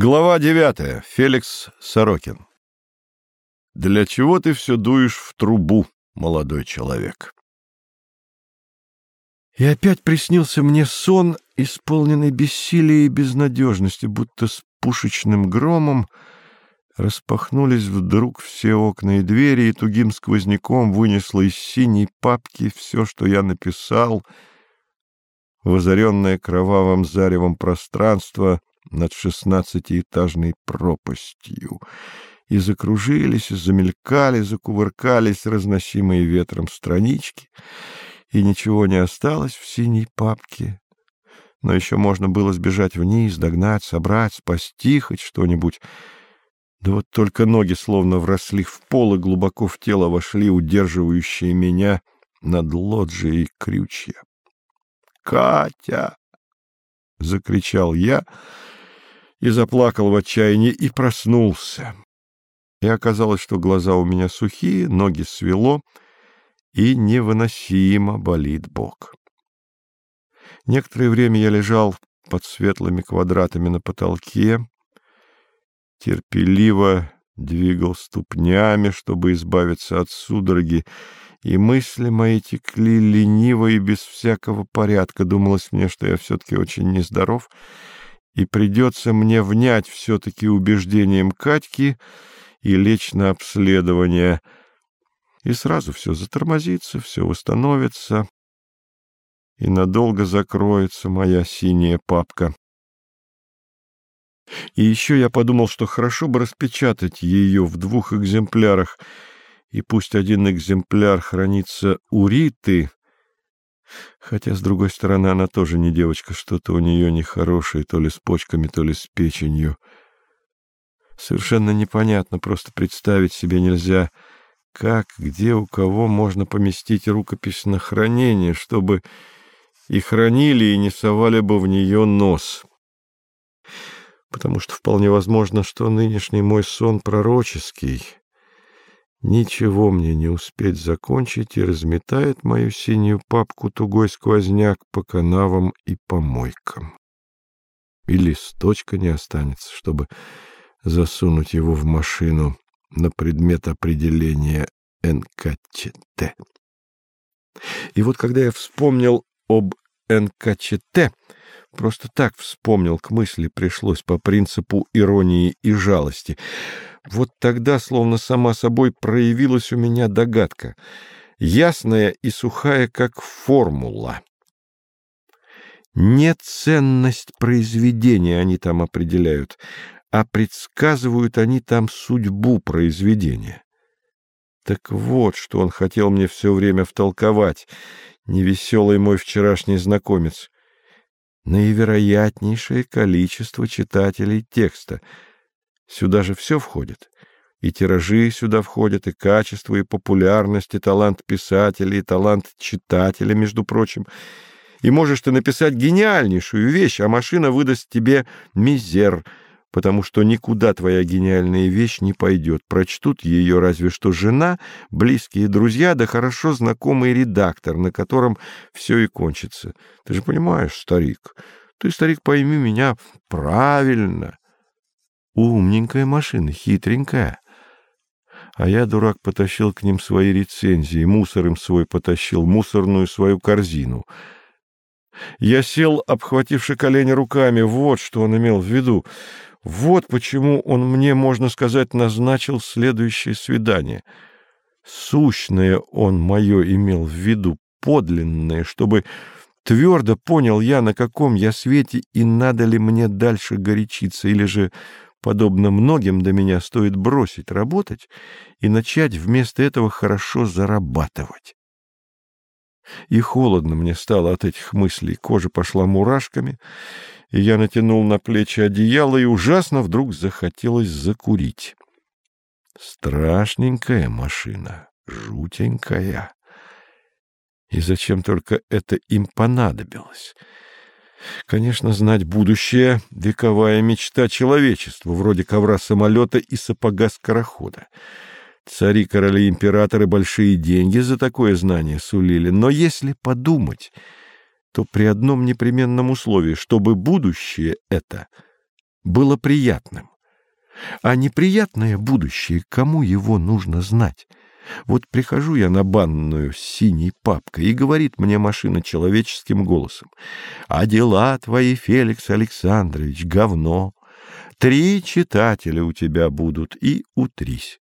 Глава девятая. Феликс Сорокин. Для чего ты все дуешь в трубу, молодой человек? И опять приснился мне сон, исполненный бессилия и безнадежности, будто с пушечным громом распахнулись вдруг все окна и двери, и тугим сквозняком вынесло из синей папки все, что я написал, в озаренное кровавым заревом пространство над шестнадцатиэтажной пропастью, и закружились, и замелькали, закувыркались разносимые ветром странички, и ничего не осталось в синей папке. Но еще можно было сбежать вниз, догнать, собрать, спасти хоть что-нибудь. Да вот только ноги словно вросли в пол и глубоко в тело вошли, удерживающие меня над лоджией крючья. «Катя!» — закричал я — и заплакал в отчаянии, и проснулся. И оказалось, что глаза у меня сухие, ноги свело, и невыносимо болит бок. Некоторое время я лежал под светлыми квадратами на потолке, терпеливо двигал ступнями, чтобы избавиться от судороги, и мысли мои текли лениво и без всякого порядка. Думалось мне, что я все-таки очень нездоров, и придется мне внять все-таки убеждением Катьки и лечь на обследование. И сразу все затормозится, все восстановится, и надолго закроется моя синяя папка. И еще я подумал, что хорошо бы распечатать ее в двух экземплярах, и пусть один экземпляр хранится у Риты, Хотя, с другой стороны, она тоже не девочка, что-то у нее нехорошее, то ли с почками, то ли с печенью. Совершенно непонятно, просто представить себе нельзя, как, где, у кого можно поместить рукопись на хранение, чтобы и хранили, и не совали бы в нее нос. Потому что вполне возможно, что нынешний мой сон пророческий — Ничего мне не успеть закончить, и разметает мою синюю папку тугой сквозняк по канавам и помойкам. И листочка не останется, чтобы засунуть его в машину на предмет определения НКЧТ. И вот когда я вспомнил об НКЧТ, просто так вспомнил, к мысли пришлось по принципу иронии и жалости — вот тогда, словно сама собой, проявилась у меня догадка, ясная и сухая, как формула. Не ценность произведения они там определяют, а предсказывают они там судьбу произведения. Так вот, что он хотел мне все время втолковать, невеселый мой вчерашний знакомец. Наивероятнейшее количество читателей текста — Сюда же все входит. И тиражи сюда входят, и качество, и популярность, и талант писателя, и талант читателя, между прочим. И можешь ты написать гениальнейшую вещь, а машина выдаст тебе мизер, потому что никуда твоя гениальная вещь не пойдет. Прочтут ее разве что жена, близкие друзья, да хорошо знакомый редактор, на котором все и кончится. Ты же понимаешь, старик, ты, старик, пойми меня правильно». Умненькая машина, хитренькая. А я, дурак, потащил к ним свои рецензии, мусор им свой потащил, мусорную свою корзину. Я сел, обхвативши колени руками, вот что он имел в виду. Вот почему он мне, можно сказать, назначил следующее свидание. Сущное он мое имел в виду, подлинное, чтобы твердо понял я, на каком я свете и надо ли мне дальше горячиться, или же подобно многим до меня, стоит бросить работать и начать вместо этого хорошо зарабатывать. И холодно мне стало от этих мыслей, кожа пошла мурашками, и я натянул на плечи одеяло, и ужасно вдруг захотелось закурить. Страшненькая машина, жутенькая. И зачем только это им понадобилось? Конечно, знать будущее — вековая мечта человечества, вроде ковра самолета и сапога скорохода. Цари, короли, императоры большие деньги за такое знание сулили, но если подумать, то при одном непременном условии, чтобы будущее это было приятным. А неприятное будущее, кому его нужно знать? Вот прихожу я на банную с синей папкой, и говорит мне машина человеческим голосом. «А дела твои, Феликс Александрович, говно. Три читателя у тебя будут, и утрись».